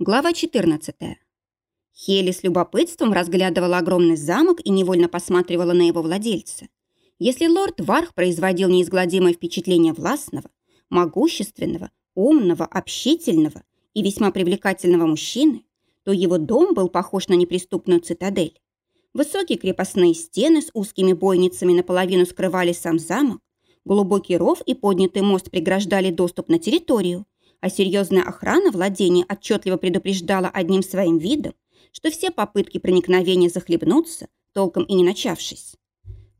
Глава 14. Хели с любопытством разглядывала огромный замок и невольно посматривала на его владельца. Если лорд Варх производил неизгладимое впечатление властного, могущественного, умного, общительного и весьма привлекательного мужчины, то его дом был похож на неприступную цитадель. Высокие крепостные стены с узкими бойницами наполовину скрывали сам замок, глубокий ров и поднятый мост преграждали доступ на территорию, а серьезная охрана владения отчетливо предупреждала одним своим видом, что все попытки проникновения захлебнутся, толком и не начавшись.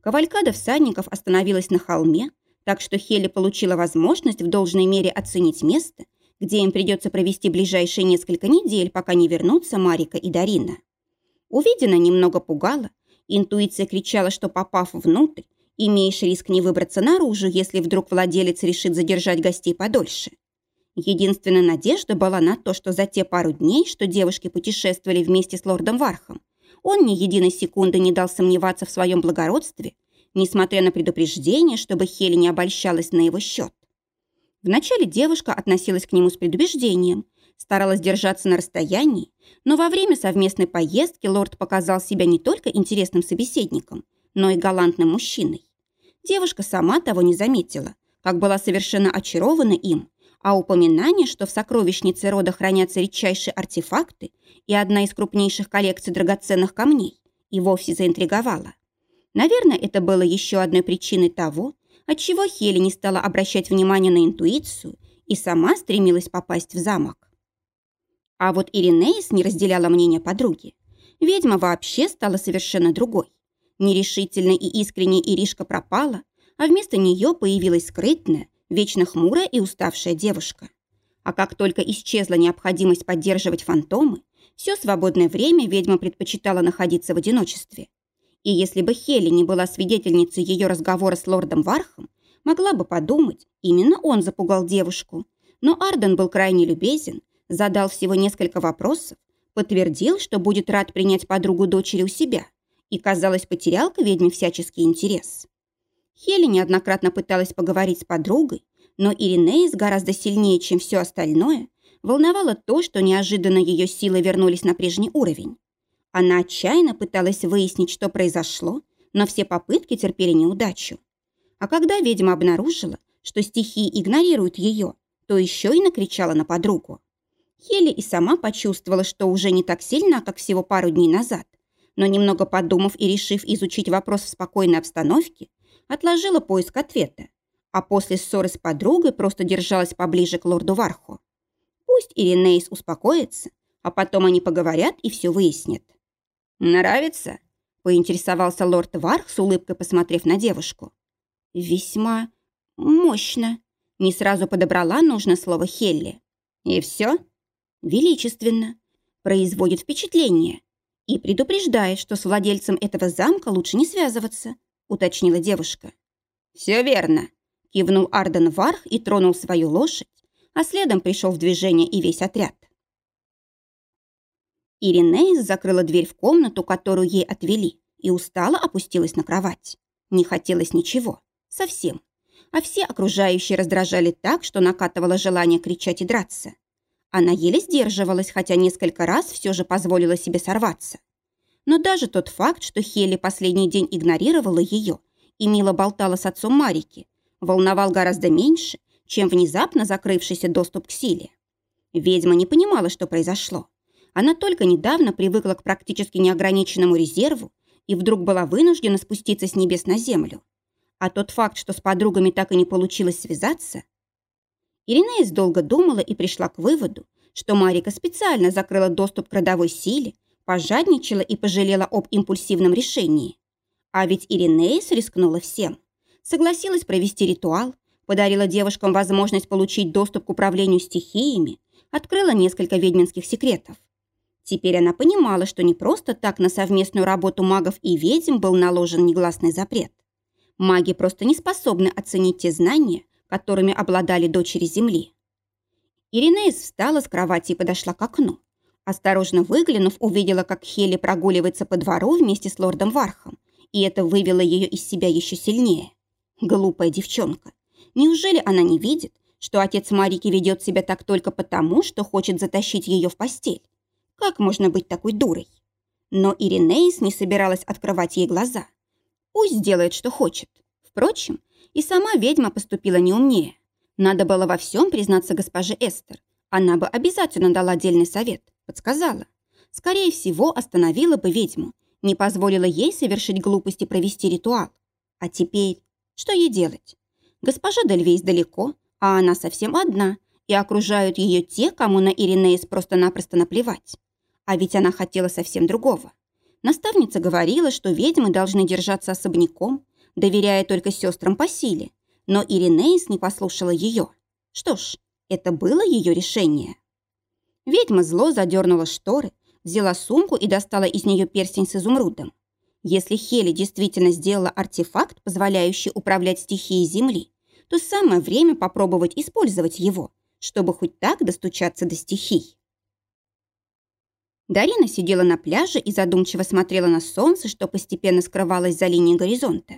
Кавалькада всадников остановилась на холме, так что Хелли получила возможность в должной мере оценить место, где им придется провести ближайшие несколько недель, пока не вернутся Марика и Дарина. Увидено немного пугало, интуиция кричала, что попав внутрь, имеешь риск не выбраться наружу, если вдруг владелец решит задержать гостей подольше. Единственная надежда была на то, что за те пару дней, что девушки путешествовали вместе с лордом Вархом, он ни единой секунды не дал сомневаться в своем благородстве, несмотря на предупреждение, чтобы Хели не обольщалась на его счет. Вначале девушка относилась к нему с предубеждением, старалась держаться на расстоянии, но во время совместной поездки лорд показал себя не только интересным собеседником, но и галантным мужчиной. Девушка сама того не заметила, как была совершенно очарована им а упоминание, что в сокровищнице рода хранятся редчайшие артефакты и одна из крупнейших коллекций драгоценных камней, и вовсе заинтриговало. Наверное, это было еще одной причиной того, отчего Хели не стала обращать внимание на интуицию и сама стремилась попасть в замок. А вот Иринеис не разделяла мнение подруги. Ведьма вообще стала совершенно другой. Нерешительной и искренней Иришка пропала, а вместо нее появилась скрытная, вечно хмурая и уставшая девушка. А как только исчезла необходимость поддерживать фантомы, все свободное время ведьма предпочитала находиться в одиночестве. И если бы Хелли не была свидетельницей ее разговора с лордом Вархом, могла бы подумать, именно он запугал девушку. Но Арден был крайне любезен, задал всего несколько вопросов, подтвердил, что будет рад принять подругу дочери у себя, и, казалось, потерял к ведьме всяческий интерес. Хелли неоднократно пыталась поговорить с подругой, но Иринеис гораздо сильнее, чем все остальное, волновало то, что неожиданно ее силы вернулись на прежний уровень. Она отчаянно пыталась выяснить, что произошло, но все попытки терпели неудачу. А когда ведьма обнаружила, что стихии игнорируют ее, то еще и накричала на подругу. Хелли и сама почувствовала, что уже не так сильно, как всего пару дней назад, но немного подумав и решив изучить вопрос в спокойной обстановке, отложила поиск ответа, а после ссоры с подругой просто держалась поближе к лорду Варху. Пусть Иринейс успокоится, а потом они поговорят и все выяснят. «Нравится?» – поинтересовался лорд Варх с улыбкой, посмотрев на девушку. «Весьма мощно», – не сразу подобрала нужное слово Хелли. «И все?» «Величественно», производит впечатление и предупреждает, что с владельцем этого замка лучше не связываться, уточнила девушка. «Все верно», – кивнул Арден Варх и тронул свою лошадь, а следом пришел в движение и весь отряд. Иринеис закрыла дверь в комнату, которую ей отвели, и устало опустилась на кровать. Не хотелось ничего. Совсем. А все окружающие раздражали так, что накатывало желание кричать и драться. Она еле сдерживалась, хотя несколько раз все же позволила себе сорваться. Но даже тот факт, что Хелли последний день игнорировала ее и мило болтала с отцом Марики, волновал гораздо меньше, чем внезапно закрывшийся доступ к силе. Ведьма не понимала, что произошло. Она только недавно привыкла к практически неограниченному резерву и вдруг была вынуждена спуститься с небес на землю. А тот факт, что с подругами так и не получилось связаться... Иринеис долго думала и пришла к выводу, что Марика специально закрыла доступ к родовой силе, пожадничала и пожалела об импульсивном решении. А ведь Иринеис рискнула всем. Согласилась провести ритуал, подарила девушкам возможность получить доступ к управлению стихиями, открыла несколько ведьминских секретов. Теперь она понимала, что не просто так на совместную работу магов и ведьм был наложен негласный запрет. Маги просто не способны оценить те знания, которыми обладали дочери Земли. Иринеис встала с кровати и подошла к окну. Осторожно выглянув, увидела, как Хели прогуливается по двору вместе с лордом Вархом, и это вывело ее из себя еще сильнее. Глупая девчонка. Неужели она не видит, что отец Марики ведет себя так только потому, что хочет затащить ее в постель. Как можно быть такой дурой? Но Иринеис не собиралась открывать ей глаза. Пусть делает, что хочет. Впрочем, и сама ведьма поступила не умнее. Надо было во всем признаться госпоже Эстер. Она бы обязательно дала отдельный совет, подсказала. Скорее всего, остановила бы ведьму, не позволила ей совершить глупость и провести ритуал. А теперь что ей делать? Госпожа Дельвейс далеко, а она совсем одна, и окружают ее те, кому на Иринеис просто-напросто наплевать. А ведь она хотела совсем другого. Наставница говорила, что ведьмы должны держаться особняком, доверяя только сестрам по силе, но Иринеис не послушала ее. Что ж, это было ее решение. Ведьма зло задернула шторы, взяла сумку и достала из нее перстень с изумрудом. Если Хели действительно сделала артефакт, позволяющий управлять стихией Земли, то самое время попробовать использовать его, чтобы хоть так достучаться до стихий. Дарина сидела на пляже и задумчиво смотрела на солнце, что постепенно скрывалось за линией горизонта.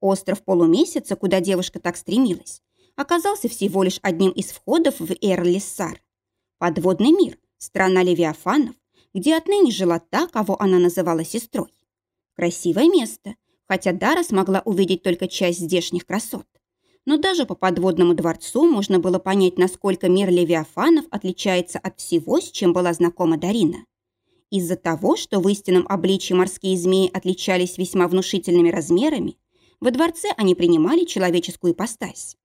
Остров полумесяца, куда девушка так стремилась, оказался всего лишь одним из входов в Эрлиссар. Подводный мир, страна Левиафанов, где отныне жила та, кого она называла сестрой. Красивое место, хотя Дара смогла увидеть только часть здешних красот. Но даже по подводному дворцу можно было понять, насколько мир Левиафанов отличается от всего, с чем была знакома Дарина. Из-за того, что в истинном обличии морские змеи отличались весьма внушительными размерами, во дворце они принимали человеческую ипостась.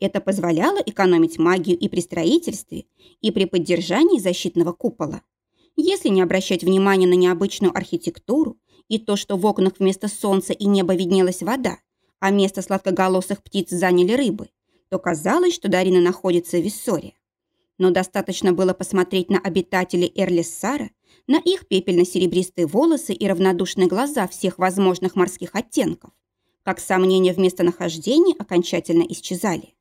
Это позволяло экономить магию и при строительстве, и при поддержании защитного купола. Если не обращать внимания на необычную архитектуру и то, что в окнах вместо солнца и неба виднелась вода, а место сладкоголосых птиц заняли рыбы, то казалось, что Дарина находится в Виссоре. Но достаточно было посмотреть на обитателей Эрлиссара, на их пепельно-серебристые волосы и равнодушные глаза всех возможных морских оттенков, как сомнения в местонахождении окончательно исчезали.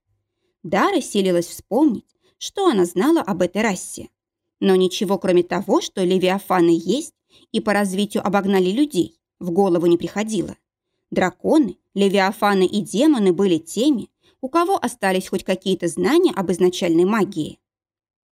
Дара селилась вспомнить, что она знала об этой расе. Но ничего, кроме того, что левиафаны есть и по развитию обогнали людей, в голову не приходило. Драконы, левиафаны и демоны были теми, у кого остались хоть какие-то знания об изначальной магии.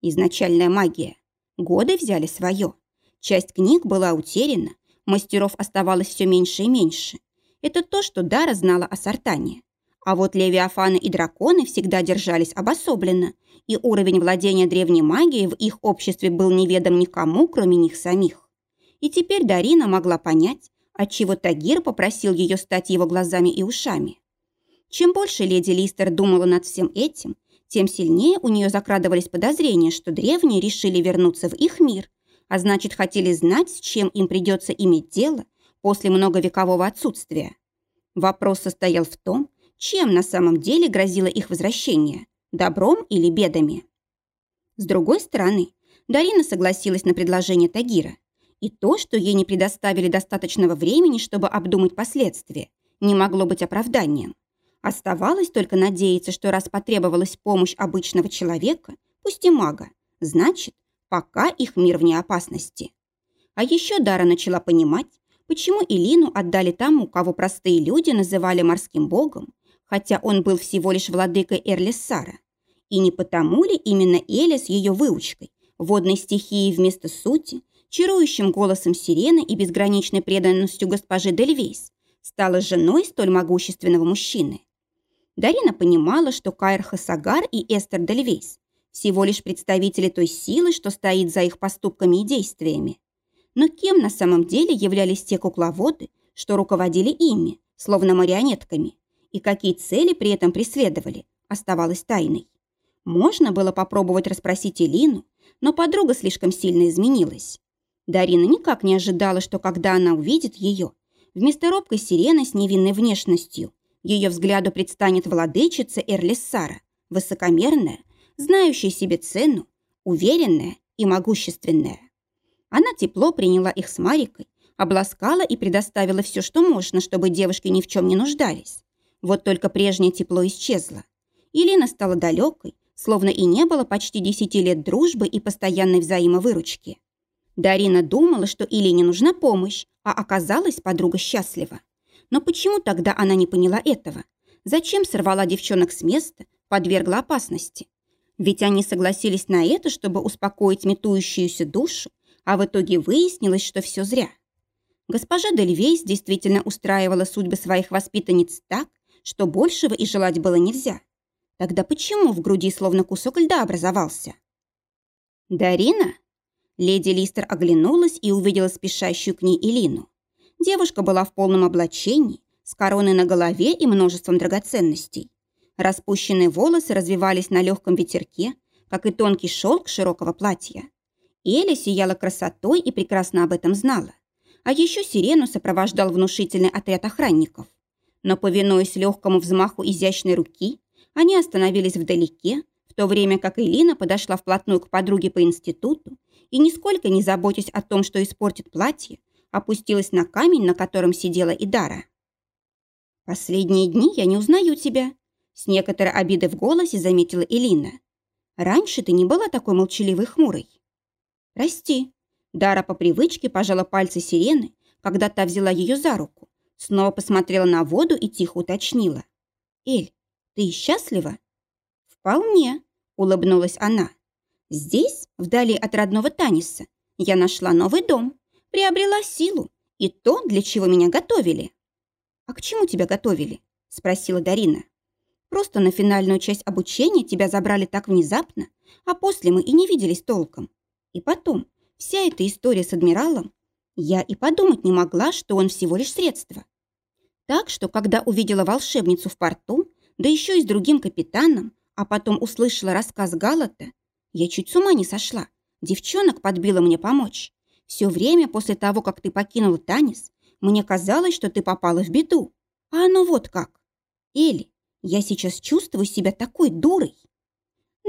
Изначальная магия. Годы взяли свое. Часть книг была утеряна, мастеров оставалось все меньше и меньше. Это то, что Дара знала о Сартане. А вот левиафаны и драконы всегда держались обособленно, и уровень владения древней магией в их обществе был неведом никому, кроме них самих. И теперь Дарина могла понять, отчего Тагир попросил ее стать его глазами и ушами. Чем больше леди Листер думала над всем этим, тем сильнее у нее закрадывались подозрения, что древние решили вернуться в их мир – а значит, хотели знать, с чем им придется иметь дело после многовекового отсутствия. Вопрос состоял в том, чем на самом деле грозило их возвращение – добром или бедами. С другой стороны, Дарина согласилась на предложение Тагира. И то, что ей не предоставили достаточного времени, чтобы обдумать последствия, не могло быть оправданием. Оставалось только надеяться, что раз потребовалась помощь обычного человека, пусть и мага, значит, пока их мир вне опасности. А еще Дара начала понимать, почему Илину отдали тому, кого простые люди называли морским богом, хотя он был всего лишь владыкой Эрлиссара. И не потому ли именно Эля с ее выучкой, водной стихией вместо сути, чарующим голосом сирены и безграничной преданностью госпожи Дельвейс, стала женой столь могущественного мужчины. Дарина понимала, что Кайр Хасагар и Эстер Дельвейс всего лишь представители той силы, что стоит за их поступками и действиями. Но кем на самом деле являлись те кукловоды, что руководили ими, словно марионетками, и какие цели при этом преследовали, оставалось тайной. Можно было попробовать расспросить Элину, но подруга слишком сильно изменилась. Дарина никак не ожидала, что когда она увидит ее, вместо робкой сирены с невинной внешностью, ее взгляду предстанет владычица Эрлиссара, высокомерная, знающая себе цену, уверенная и могущественная. Она тепло приняла их с Марикой, обласкала и предоставила все, что можно, чтобы девушки ни в чем не нуждались. Вот только прежнее тепло исчезло. Елена стала далекой, словно и не было почти десяти лет дружбы и постоянной взаимовыручки. Дарина думала, что Илене нужна помощь, а оказалась подруга счастлива. Но почему тогда она не поняла этого? Зачем сорвала девчонок с места, подвергла опасности. Ведь они согласились на это, чтобы успокоить метующуюся душу, а в итоге выяснилось, что все зря. Госпожа Дельвейс действительно устраивала судьбы своих воспитанниц так, что большего и желать было нельзя. Тогда почему в груди словно кусок льда образовался? «Дарина?» Леди Листер оглянулась и увидела спешащую к ней Элину. Девушка была в полном облачении, с короной на голове и множеством драгоценностей. Распущенные волосы развивались на легком ветерке, как и тонкий шелк широкого платья. Эля сияла красотой и прекрасно об этом знала. А еще сирену сопровождал внушительный отряд охранников. Но, повинуясь легкому взмаху изящной руки, они остановились вдалеке, в то время как Элина подошла вплотную к подруге по институту и, нисколько не заботясь о том, что испортит платье, опустилась на камень, на котором сидела Идара. «Последние дни я не узнаю тебя», — с некоторой обидой в голосе заметила Элина. «Раньше ты не была такой молчаливой хмурой». «Прости». Дара по привычке пожала пальцы сирены, когда та взяла ее за руку, снова посмотрела на воду и тихо уточнила. «Эль, ты счастлива?» «Вполне», — улыбнулась она. «Здесь, вдали от родного Таниса, я нашла новый дом, приобрела силу и то, для чего меня готовили». «А к чему тебя готовили?» — спросила Дарина. «Просто на финальную часть обучения тебя забрали так внезапно, а после мы и не виделись толком. И потом, вся эта история с адмиралом, я и подумать не могла, что он всего лишь средство. Так что, когда увидела волшебницу в порту, да еще и с другим капитаном, а потом услышала рассказ Галата, я чуть с ума не сошла. Девчонок подбила мне помочь. Все время после того, как ты покинула Танис, мне казалось, что ты попала в беду. А оно вот как. Эли, я сейчас чувствую себя такой дурой.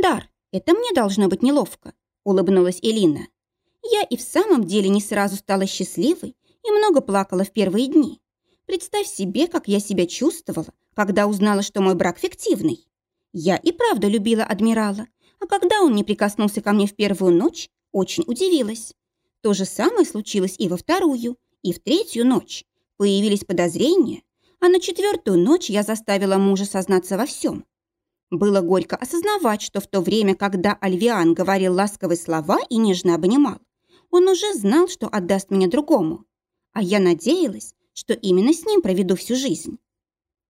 Дар, это мне должно быть неловко, улыбнулась Элина. Я и в самом деле не сразу стала счастливой и много плакала в первые дни. Представь себе, как я себя чувствовала, когда узнала, что мой брак фиктивный. Я и правда любила адмирала, а когда он не прикоснулся ко мне в первую ночь, очень удивилась. То же самое случилось и во вторую, и в третью ночь. Появились подозрения, а на четвертую ночь я заставила мужа сознаться во всем. Было горько осознавать, что в то время, когда Альвиан говорил ласковые слова и нежно обнимал, он уже знал, что отдаст меня другому. А я надеялась, что именно с ним проведу всю жизнь.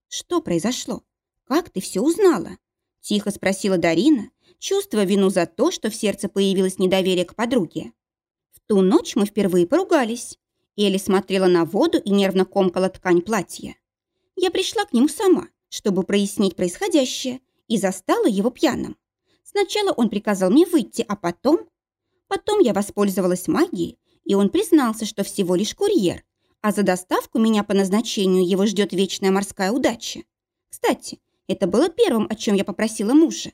Что произошло? Как ты все узнала? Тихо спросила Дарина, чувствуя вину за то, что в сердце появилось недоверие к подруге. В ту ночь мы впервые поругались. Элли смотрела на воду и нервно комкала ткань платья. Я пришла к нему сама, чтобы прояснить происходящее, и застала его пьяным. Сначала он приказал мне выйти, а потом... Потом я воспользовалась магией, и он признался, что всего лишь курьер, а за доставку меня по назначению его ждет вечная морская удача. Кстати, это было первым, о чем я попросила мужа.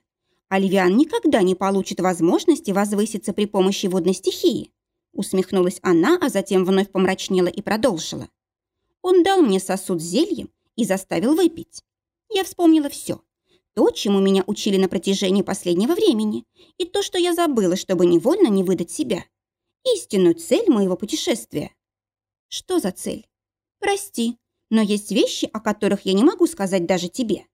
Альвиан никогда не получит возможности возвыситься при помощи водной стихии. Усмехнулась она, а затем вновь помрачнела и продолжила. Он дал мне сосуд с зельем и заставил выпить. Я вспомнила все. То, чему меня учили на протяжении последнего времени, и то, что я забыла, чтобы невольно не выдать себя. Истинную цель моего путешествия. Что за цель? Прости, но есть вещи, о которых я не могу сказать даже тебе.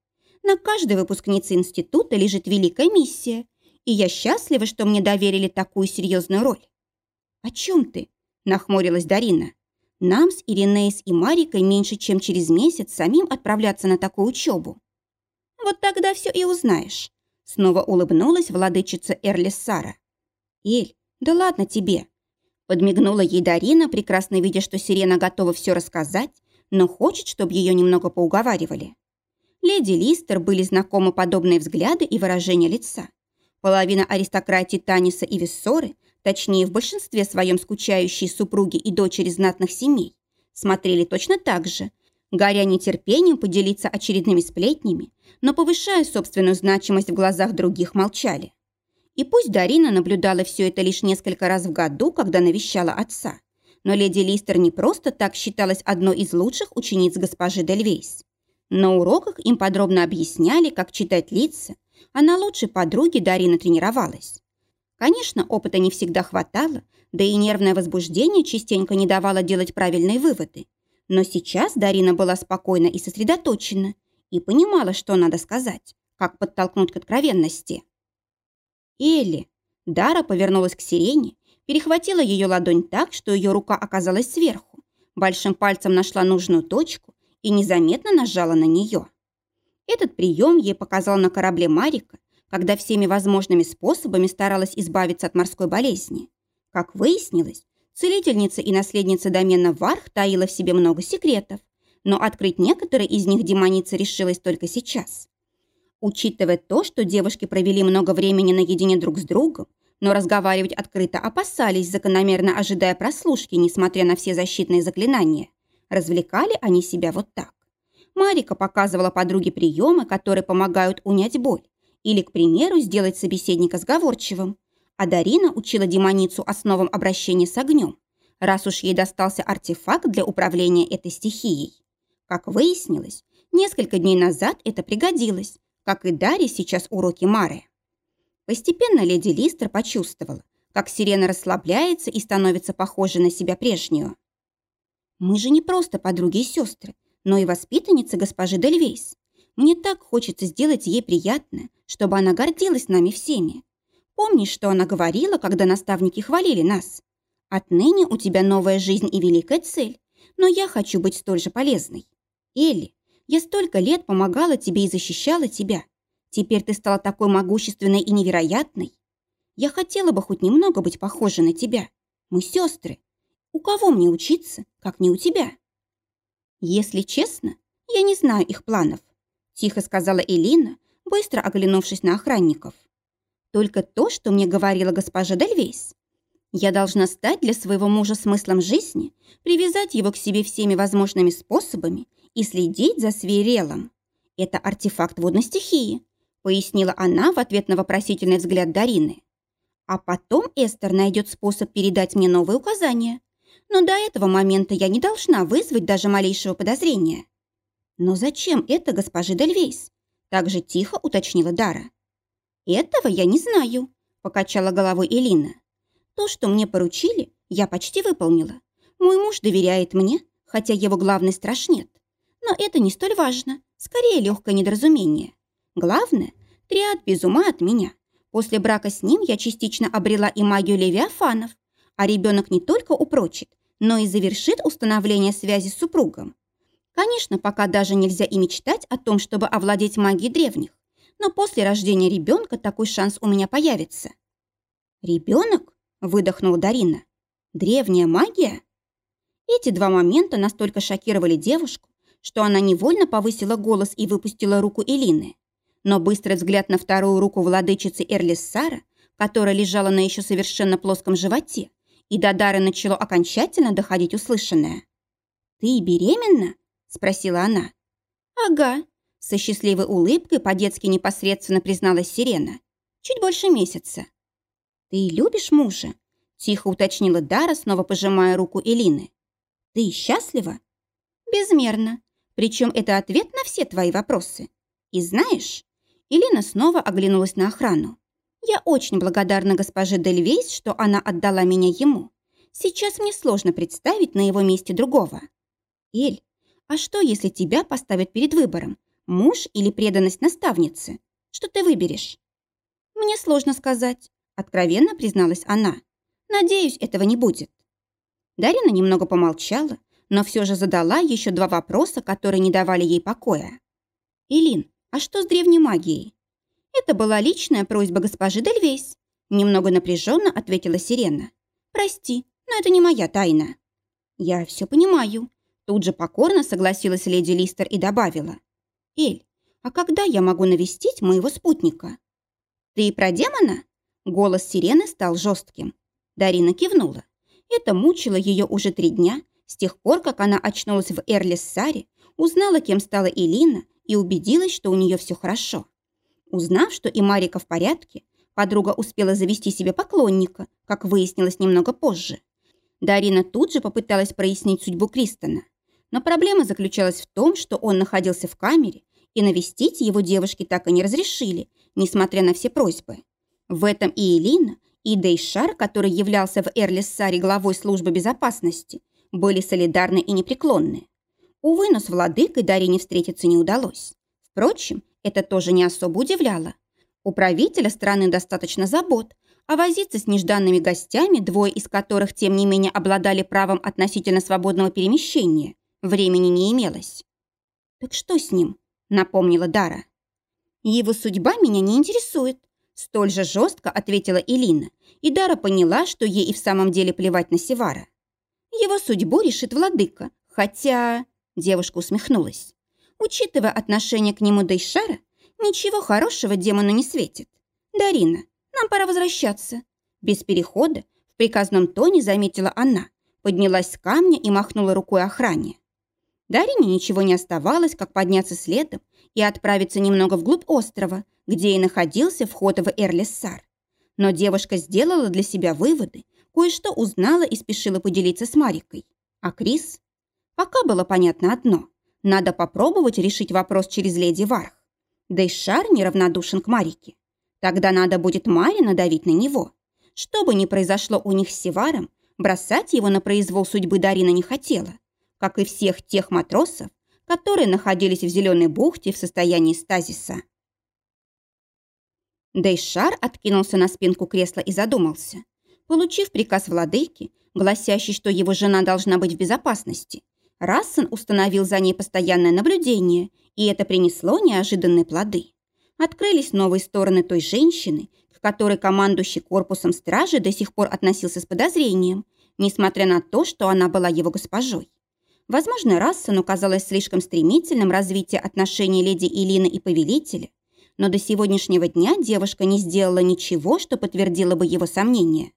На каждой выпускнице института лежит великая миссия, и я счастлива, что мне доверили такую серьезную роль. «О чем ты?» – нахмурилась Дарина. «Нам с Иринеис и Марикой меньше, чем через месяц самим отправляться на такую учебу». «Вот тогда все и узнаешь», – снова улыбнулась владычица Эрлис Сара. «Эль, да ладно тебе», Подмигнула ей Дарина, прекрасно видя, что Сирена готова все рассказать, но хочет, чтобы ее немного поуговаривали. Леди Листер были знакомы подобные взгляды и выражения лица. Половина аристократии Таниса и Виссоры, точнее в большинстве своем скучающие супруги и дочери знатных семей, смотрели точно так же, горя нетерпением поделиться очередными сплетнями, но повышая собственную значимость в глазах других молчали. И пусть Дарина наблюдала все это лишь несколько раз в году, когда навещала отца, но леди Листер не просто так считалась одной из лучших учениц госпожи Дельвейс. На уроках им подробно объясняли, как читать лица, а на лучшей подруге Дарина тренировалась. Конечно, опыта не всегда хватало, да и нервное возбуждение частенько не давало делать правильные выводы. Но сейчас Дарина была спокойна и сосредоточена и понимала, что надо сказать, как подтолкнуть к откровенности. Элли. Дара повернулась к сирене, перехватила ее ладонь так, что ее рука оказалась сверху, большим пальцем нашла нужную точку и незаметно нажала на нее. Этот прием ей показал на корабле Марика, когда всеми возможными способами старалась избавиться от морской болезни. Как выяснилось, целительница и наследница домена Варх таила в себе много секретов, но открыть некоторые из них демоница решилась только сейчас. Учитывая то, что девушки провели много времени наедине друг с другом, но разговаривать открыто опасались, закономерно ожидая прослушки, несмотря на все защитные заклинания, развлекали они себя вот так. Марика показывала подруге приемы, которые помогают унять боль, или, к примеру, сделать собеседника сговорчивым. А Дарина учила демоницу основам обращения с огнем, раз уж ей достался артефакт для управления этой стихией. Как выяснилось, несколько дней назад это пригодилось, как и Дарье сейчас уроки Мары. Постепенно леди Листер почувствовала, как сирена расслабляется и становится похожей на себя прежнюю. «Мы же не просто подруги и сестры, но и воспитанницы госпожи Дельвейс. Мне так хочется сделать ей приятное, чтобы она гордилась нами всеми. Помнишь, что она говорила, когда наставники хвалили нас? Отныне у тебя новая жизнь и великая цель, но я хочу быть столь же полезной. Элли, я столько лет помогала тебе и защищала тебя. Теперь ты стала такой могущественной и невероятной. Я хотела бы хоть немного быть похожа на тебя. Мы сестры. У кого мне учиться, как не у тебя?» «Если честно, я не знаю их планов», – тихо сказала Элина, быстро оглянувшись на охранников. «Только то, что мне говорила госпожа Дельвейс. Я должна стать для своего мужа смыслом жизни, привязать его к себе всеми возможными способами и следить за свирелом. Это артефакт водной стихии», – пояснила она в ответ на вопросительный взгляд Дарины. «А потом Эстер найдет способ передать мне новые указания, но до этого момента я не должна вызвать даже малейшего подозрения. Но зачем это госпожи Дельвейс? Так же тихо уточнила Дара. Этого я не знаю, покачала головой Элина. То, что мне поручили, я почти выполнила. Мой муж доверяет мне, хотя его главный страж нет. Но это не столь важно, скорее легкое недоразумение. Главное, триад без ума от меня. После брака с ним я частично обрела и магию левиафанов, а ребенок не только упрочит, но и завершит установление связи с супругом. Конечно, пока даже нельзя и мечтать о том, чтобы овладеть магией древних, но после рождения ребенка такой шанс у меня появится. «Ребенок?» – выдохнула Дарина. «Древняя магия?» Эти два момента настолько шокировали девушку, что она невольно повысила голос и выпустила руку Элины. Но быстрый взгляд на вторую руку владычицы Эрлиссара, которая лежала на еще совершенно плоском животе, и до Дары начало окончательно доходить услышанное. «Ты беременна?» – спросила она. «Ага», – со счастливой улыбкой по-детски непосредственно призналась Сирена. «Чуть больше месяца». «Ты любишь мужа?» – тихо уточнила Дара, снова пожимая руку Элины. «Ты счастлива?» «Безмерно. Причем это ответ на все твои вопросы. И знаешь...» Элина снова оглянулась на охрану. Я очень благодарна госпоже Дельвейс, что она отдала меня ему. Сейчас мне сложно представить на его месте другого. Эль, а что, если тебя поставят перед выбором? Муж или преданность наставницы? Что ты выберешь? Мне сложно сказать, откровенно призналась она. Надеюсь, этого не будет. Дарина немного помолчала, но все же задала еще два вопроса, которые не давали ей покоя. «Илин, а что с древней магией? «Это была личная просьба госпожи Дельвейс», немного напряженно ответила Сирена. «Прости, но это не моя тайна». «Я все понимаю», тут же покорно согласилась леди Листер и добавила. «Эль, а когда я могу навестить моего спутника?» «Ты про демона?» Голос Сирены стал жестким. Дарина кивнула. Это мучило ее уже три дня, с тех пор, как она очнулась в Эрлиссаре, узнала, кем стала Элина и убедилась, что у нее все хорошо. Узнав, что и Марика в порядке, подруга успела завести себе поклонника, как выяснилось немного позже. Дарина тут же попыталась прояснить судьбу Кристона. Но проблема заключалась в том, что он находился в камере, и навестить его девушки так и не разрешили, несмотря на все просьбы. В этом и Элина, и Дейшар, который являлся в Эрлиссаре главой службы безопасности, были солидарны и непреклонны. Увы, но с владыкой Дарине встретиться не удалось. Впрочем, Это тоже не особо удивляло. У правителя страны достаточно забот, а возиться с нежданными гостями, двое из которых, тем не менее, обладали правом относительно свободного перемещения, времени не имелось. «Так что с ним?» – напомнила Дара. «Его судьба меня не интересует», – столь же жестко ответила Элина, и Дара поняла, что ей и в самом деле плевать на Севара. «Его судьбу решит владыка, хотя...» – девушка усмехнулась. «Учитывая отношение к нему Дейшара, ничего хорошего демону не светит. Дарина, нам пора возвращаться». Без перехода в приказном тоне заметила она, поднялась с камня и махнула рукой охране. Дарине ничего не оставалось, как подняться следом и отправиться немного вглубь острова, где и находился вход в Эрлиссар. Но девушка сделала для себя выводы, кое-что узнала и спешила поделиться с Марикой. А Крис? Пока было понятно одно. Надо попробовать решить вопрос через леди Варх. Да и Шар неравнодушен к Марике. Тогда надо будет Маре надавить на него. Что бы ни произошло у них с Севаром, бросать его на произвол судьбы Дарина не хотела, как и всех тех матросов, которые находились в Зеленой бухте в состоянии стазиса. Дейшар откинулся на спинку кресла и задумался. Получив приказ владыки, гласящий, что его жена должна быть в безопасности, Рассен установил за ней постоянное наблюдение, и это принесло неожиданные плоды. Открылись новые стороны той женщины, к которой командующий корпусом стражи до сих пор относился с подозрением, несмотря на то, что она была его госпожой. Возможно, Рассену казалось слишком стремительным развитие отношений леди Илины и повелителя, но до сегодняшнего дня девушка не сделала ничего, что подтвердило бы его сомнения.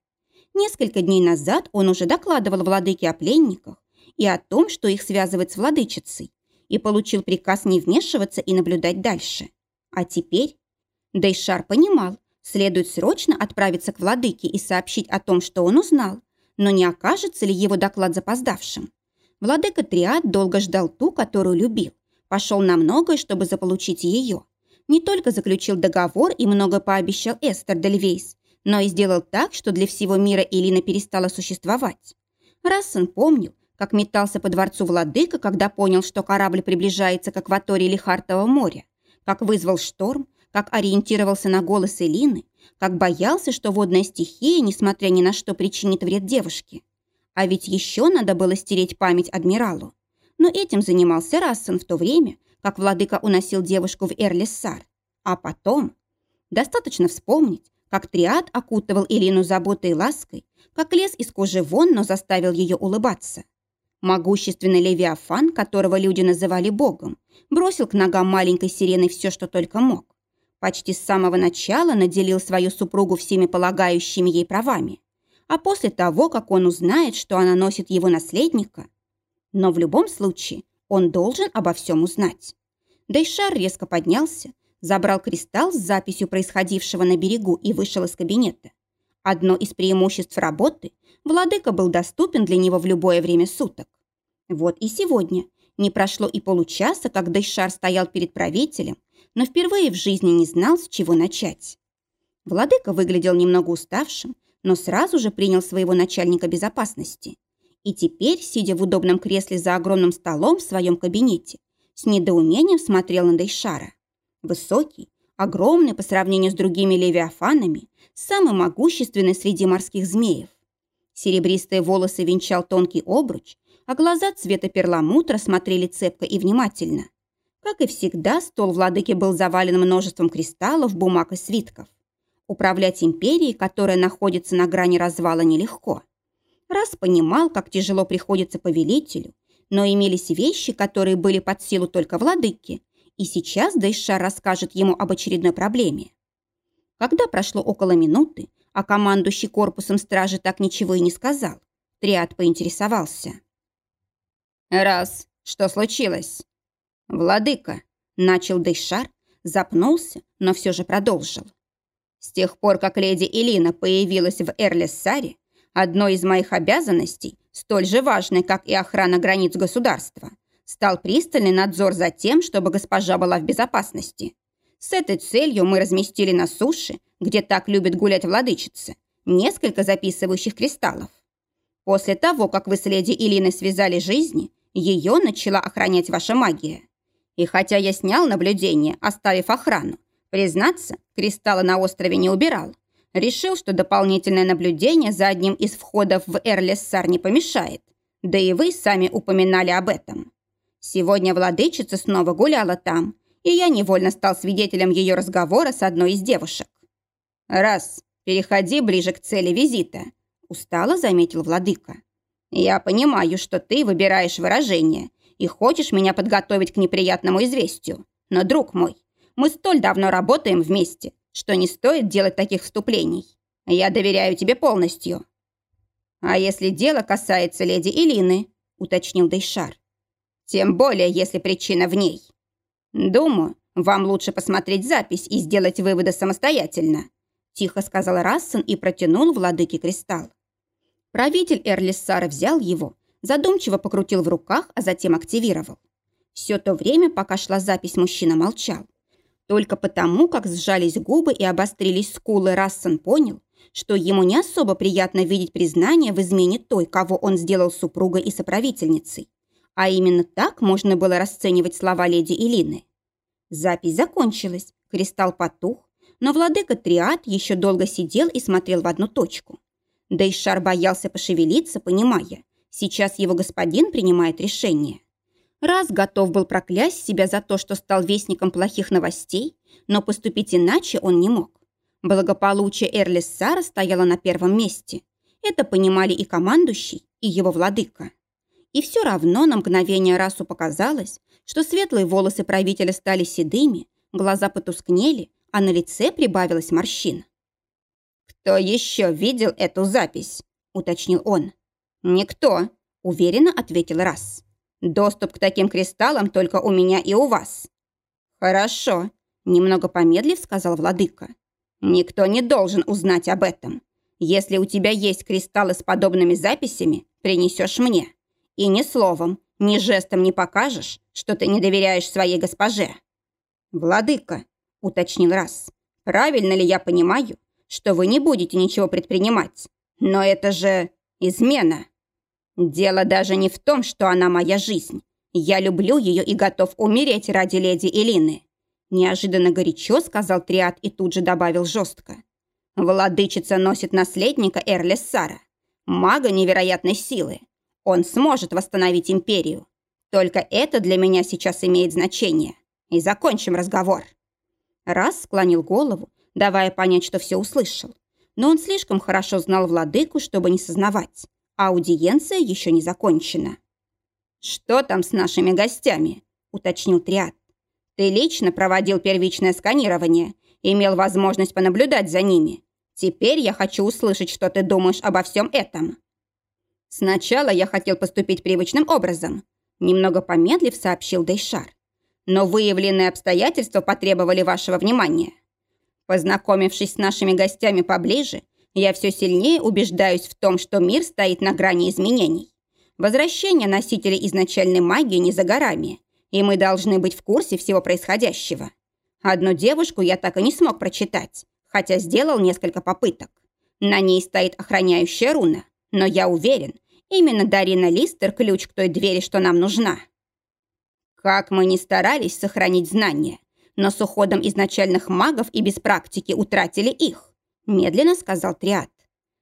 Несколько дней назад он уже докладывал владыке о пленниках и о том, что их связывает с владычицей, и получил приказ не вмешиваться и наблюдать дальше. А теперь Дейшар понимал, следует срочно отправиться к владыке и сообщить о том, что он узнал, но не окажется ли его доклад запоздавшим. Владыка Триад долго ждал ту, которую любил. Пошел на многое, чтобы заполучить ее. Не только заключил договор и много пообещал Эстер Дельвейс, но и сделал так, что для всего мира Элина перестала существовать. Рассен помнил, как метался по дворцу владыка, когда понял, что корабль приближается к акватории Лихартового моря, как вызвал шторм, как ориентировался на голос Элины, как боялся, что водная стихия, несмотря ни на что, причинит вред девушке. А ведь еще надо было стереть память адмиралу. Но этим занимался Рассен в то время, как владыка уносил девушку в Эрлиссар. А потом... Достаточно вспомнить, как Триад окутывал Илину заботой и лаской, как лез из кожи вон, но заставил ее улыбаться. Могущественный Левиафан, которого люди называли богом, бросил к ногам маленькой сирены все, что только мог. Почти с самого начала наделил свою супругу всеми полагающими ей правами а после того, как он узнает, что она носит его наследника. Но в любом случае он должен обо всем узнать. Дейшар резко поднялся, забрал кристалл с записью происходившего на берегу и вышел из кабинета. Одно из преимуществ работы – владыка был доступен для него в любое время суток. Вот и сегодня. Не прошло и получаса, как Дейшар стоял перед правителем, но впервые в жизни не знал, с чего начать. Владыка выглядел немного уставшим, но сразу же принял своего начальника безопасности. И теперь, сидя в удобном кресле за огромным столом в своем кабинете, с недоумением смотрел на Дейшара. Высокий, огромный по сравнению с другими левиафанами, самый могущественный среди морских змеев. Серебристые волосы венчал тонкий обруч, а глаза цвета перламутра смотрели цепко и внимательно. Как и всегда, стол владыки был завален множеством кристаллов, бумаг и свитков. Управлять империей, которая находится на грани развала, нелегко. Раз понимал, как тяжело приходится повелителю, но имелись вещи, которые были под силу только владыке, и сейчас Дэйшар расскажет ему об очередной проблеме. Когда прошло около минуты, а командующий корпусом стражи так ничего и не сказал, Триад поинтересовался. «Раз, что случилось?» «Владыка», — начал Дэйшар, запнулся, но все же продолжил. С тех пор, как леди Элина появилась в Эрлиссаре, одной из моих обязанностей, столь же важной, как и охрана границ государства, стал пристальный надзор за тем, чтобы госпожа была в безопасности. С этой целью мы разместили на суше, где так любят гулять владычицы, несколько записывающих кристаллов. После того, как вы с леди Илиной связали жизни, ее начала охранять ваша магия. И хотя я снял наблюдение, оставив охрану, признаться, кристаллы на острове не убирал. Решил, что дополнительное наблюдение за одним из входов в Эрлессар не помешает. Да и вы сами упоминали об этом. Сегодня владычица снова гуляла там, и я невольно стал свидетелем ее разговора с одной из девушек. «Раз, переходи ближе к цели визита», – устало заметил владыка. «Я понимаю, что ты выбираешь выражение и хочешь меня подготовить к неприятному известию. Но, друг мой, мы столь давно работаем вместе, что не стоит делать таких вступлений. Я доверяю тебе полностью». «А если дело касается леди Илины?» – уточнил Дейшар. «Тем более, если причина в ней. Думаю, вам лучше посмотреть запись и сделать выводы самостоятельно», – тихо сказал Рассен и протянул владыке кристалл. Правитель Эрлиссара взял его, задумчиво покрутил в руках, а затем активировал. Все то время, пока шла запись, мужчина молчал. Только потому, как сжались губы и обострились скулы, Рассен понял, что ему не особо приятно видеть признание в измене той, кого он сделал супругой и соправительницей. А именно так можно было расценивать слова леди Илины. Запись закончилась, кристалл потух, но владыка Триад еще долго сидел и смотрел в одну точку. Да и Шар боялся пошевелиться, понимая, сейчас его господин принимает решение. Раз готов был проклясть себя за то, что стал вестником плохих новостей, но поступить иначе он не мог. Благополучие Эрлиссара стояло на первом месте. Это понимали и командующий, и его владыка. И все равно на мгновение Расу показалось, что светлые волосы правителя стали седыми, глаза потускнели, а на лице прибавилась морщина. «Кто еще видел эту запись?» – уточнил он. «Никто», – уверенно ответил Расс. «Доступ к таким кристаллам только у меня и у вас». «Хорошо», – немного помедлив сказал владыка. «Никто не должен узнать об этом. Если у тебя есть кристаллы с подобными записями, принесешь мне. И ни словом, ни жестом не покажешь, что ты не доверяешь своей госпоже». «Владыка», – уточнил Расс, – «правильно ли я понимаю, что вы не будете ничего предпринимать. Но это же измена. Дело даже не в том, что она моя жизнь. Я люблю ее и готов умереть ради леди Элины. Неожиданно горячо сказал Триад и тут же добавил жестко. Владычица носит наследника Эрлессара, мага невероятной силы. Он сможет восстановить империю. Только это для меня сейчас имеет значение. И закончим разговор. Раз склонил голову давая понять, что все услышал. Но он слишком хорошо знал владыку, чтобы не сознавать. Аудиенция еще не закончена. «Что там с нашими гостями?» – уточнил Триад. «Ты лично проводил первичное сканирование, имел возможность понаблюдать за ними. Теперь я хочу услышать, что ты думаешь обо всем этом». «Сначала я хотел поступить привычным образом», – немного помедлив сообщил Дейшар. «Но выявленные обстоятельства потребовали вашего внимания. Познакомившись с нашими гостями поближе, я все сильнее убеждаюсь в том, что мир стоит на грани изменений. Возвращение носителей изначальной магии не за горами, и мы должны быть в курсе всего происходящего. Одну девушку я так и не смог прочитать, хотя сделал несколько попыток. На ней стоит охраняющая руна, но я уверен, именно Дарина Листер ключ к той двери, что нам нужна. Как мы ни старались сохранить знания, но с уходом изначальных магов и без практики утратили их», медленно сказал Триад.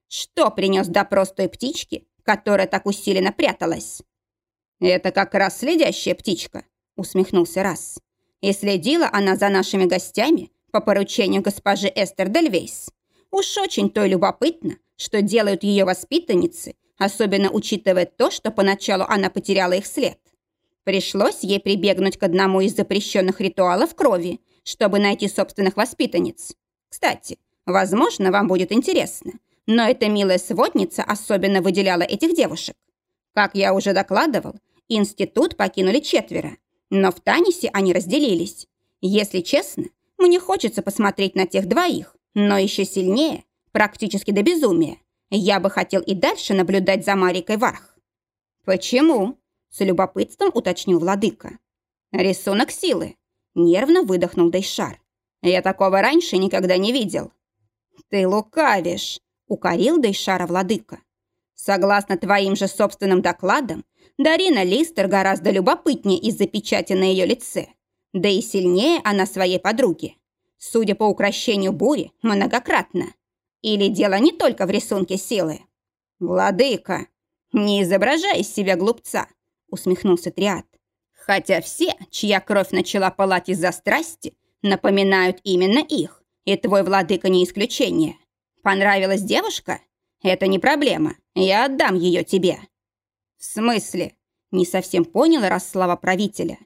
«Что принес допрос той птички, которая так усиленно пряталась?» «Это как раз следящая птичка», усмехнулся Расс. «И следила она за нашими гостями по поручению госпожи Эстер Дельвейс. Уж очень то любопытно, что делают ее воспитанницы, особенно учитывая то, что поначалу она потеряла их след. Пришлось ей прибегнуть к одному из запрещенных ритуалов крови, чтобы найти собственных воспитанниц. Кстати, возможно, вам будет интересно, но эта милая сводница особенно выделяла этих девушек. Как я уже докладывал, институт покинули четверо, но в Танисе они разделились. Если честно, мне хочется посмотреть на тех двоих, но еще сильнее, практически до безумия. Я бы хотел и дальше наблюдать за Марикой Варх. Почему? С любопытством уточнил владыка. «Рисунок силы!» Нервно выдохнул Дейшар. «Я такого раньше никогда не видел». «Ты лукавишь!» Укорил Дейшара владыка. «Согласно твоим же собственным докладам, Дарина Листер гораздо любопытнее из-за печати на ее лице. Да и сильнее она своей подруги. Судя по украшению бури, многократно. Или дело не только в рисунке силы? «Владыка, не изображай из себя глупца», — усмехнулся Триад. «Хотя все, чья кровь начала пылать из-за страсти, напоминают именно их, и твой владыка не исключение. Понравилась девушка? Это не проблема, я отдам ее тебе». «В смысле?» — не совсем поняла Расслава правителя.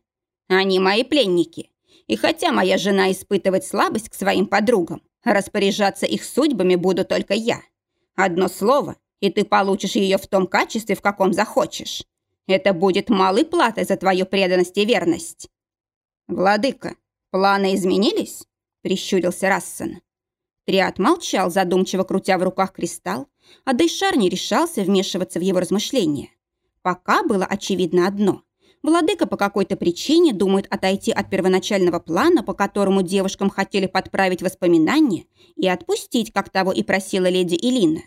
«Они мои пленники, и хотя моя жена испытывает слабость к своим подругам, распоряжаться их судьбами буду только я. Одно слово, и ты получишь ее в том качестве, в каком захочешь. Это будет малой платой за твою преданность и верность». «Владыка, планы изменились?» – прищурился Рассен. Триад молчал, задумчиво крутя в руках кристалл, а Дейшар не решался вмешиваться в его размышления. Пока было очевидно одно. Владыка по какой-то причине думает отойти от первоначального плана, по которому девушкам хотели подправить воспоминания и отпустить, как того и просила леди Илина.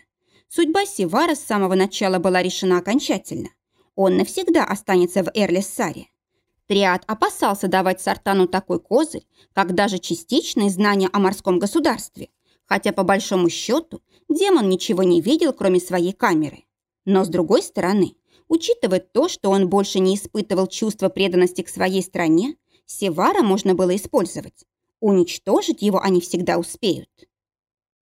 Судьба Сивара с самого начала была решена окончательно. Он навсегда останется в Эрлиссаре. Триад опасался давать Сартану такой козырь, как даже частичные знания о морском государстве, хотя по большому счету демон ничего не видел, кроме своей камеры. Но с другой стороны, учитывая то, что он больше не испытывал чувства преданности к своей стране, Севара можно было использовать. Уничтожить его они всегда успеют.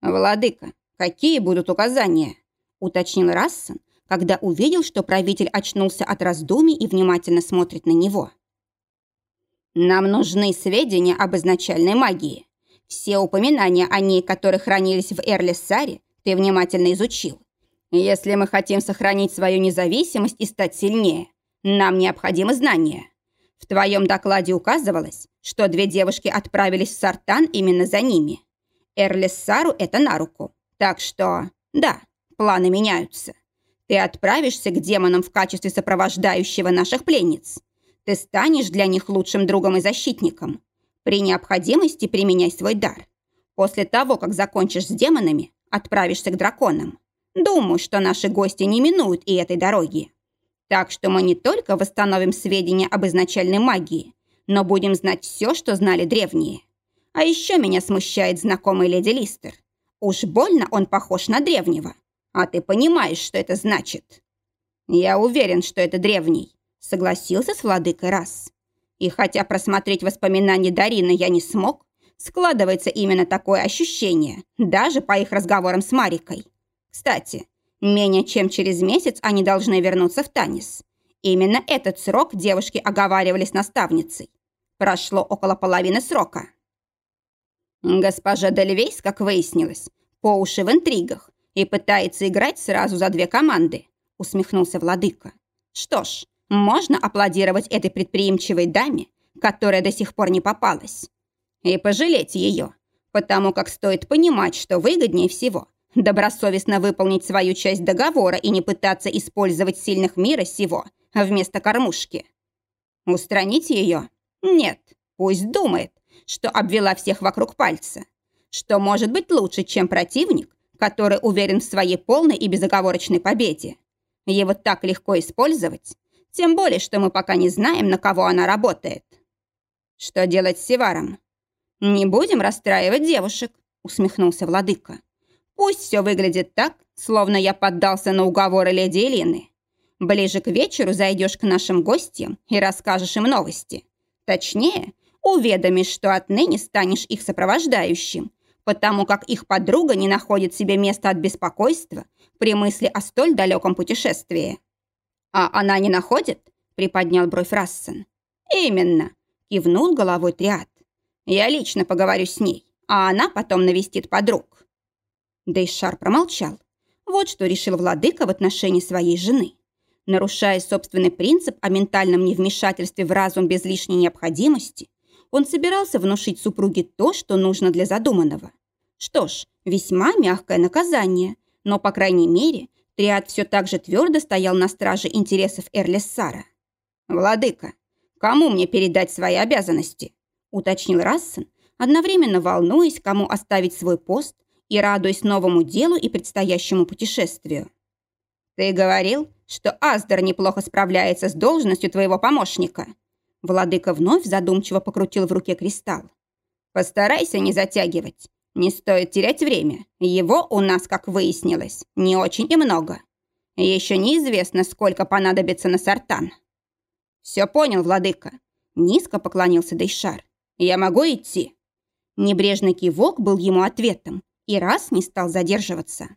«Владыка, какие будут указания?» уточнил Рассен, когда увидел, что правитель очнулся от раздумий и внимательно смотрит на него. «Нам нужны сведения об изначальной магии. Все упоминания о ней, которые хранились в Эрлиссаре, ты внимательно изучил. Если мы хотим сохранить свою независимость и стать сильнее, нам необходимы знания. В твоем докладе указывалось, что две девушки отправились в Сартан именно за ними. Эрлиссару это на руку. Так что, да, планы меняются. Ты отправишься к демонам в качестве сопровождающего наших пленниц. Ты станешь для них лучшим другом и защитником. При необходимости применяй свой дар. После того, как закончишь с демонами, отправишься к драконам. Думаю, что наши гости не минуют и этой дороги. Так что мы не только восстановим сведения об изначальной магии, но будем знать все, что знали древние. А еще меня смущает знакомый леди Листер. Уж больно он похож на древнего. А ты понимаешь, что это значит?» «Я уверен, что это древний», — согласился с владыкой раз. И хотя просмотреть воспоминания Дарины я не смог, складывается именно такое ощущение, даже по их разговорам с Марикой. Кстати, менее чем через месяц они должны вернуться в Танис. Именно этот срок девушки оговаривали с наставницей. Прошло около половины срока. Госпожа Дельвейс, как выяснилось, по уши в интригах и пытается играть сразу за две команды», усмехнулся владыка. «Что ж, можно аплодировать этой предприимчивой даме, которая до сих пор не попалась. И пожалеть ее, потому как стоит понимать, что выгоднее всего добросовестно выполнить свою часть договора и не пытаться использовать сильных мира сего вместо кормушки. Устранить ее? Нет, пусть думает, что обвела всех вокруг пальца. Что может быть лучше, чем противник, который уверен в своей полной и безоговорочной победе. Его так легко использовать, тем более, что мы пока не знаем, на кого она работает. Что делать с Севаром? Не будем расстраивать девушек, усмехнулся владыка. Пусть все выглядит так, словно я поддался на уговоры леди Элины. Ближе к вечеру зайдешь к нашим гостям и расскажешь им новости. Точнее, уведомишь, что отныне станешь их сопровождающим, потому как их подруга не находит себе места от беспокойства при мысли о столь далеком путешествии. «А она не находит?» – приподнял бровь Рассен. «Именно», – кивнул головой Триад. «Я лично поговорю с ней, а она потом навестит подруг». Дейшар промолчал. Вот что решил владыка в отношении своей жены. Нарушая собственный принцип о ментальном невмешательстве в разум без лишней необходимости, он собирался внушить супруге то, что нужно для задуманного. Что ж, весьма мягкое наказание, но, по крайней мере, Триад все так же твердо стоял на страже интересов Эрлиссара. «Владыка, кому мне передать свои обязанности?» уточнил Рассен, одновременно волнуясь, кому оставить свой пост и радуясь новому делу и предстоящему путешествию. «Ты говорил, что Аздер неплохо справляется с должностью твоего помощника. Владыка вновь задумчиво покрутил в руке кристалл. «Постарайся не затягивать. Не стоит терять время. Его у нас, как выяснилось, не очень и много. Еще неизвестно, сколько понадобится на сортан». «Все понял, владыка». Низко поклонился Дейшар. «Я могу идти?» Небрежный кивок был ему ответом, и раз не стал задерживаться.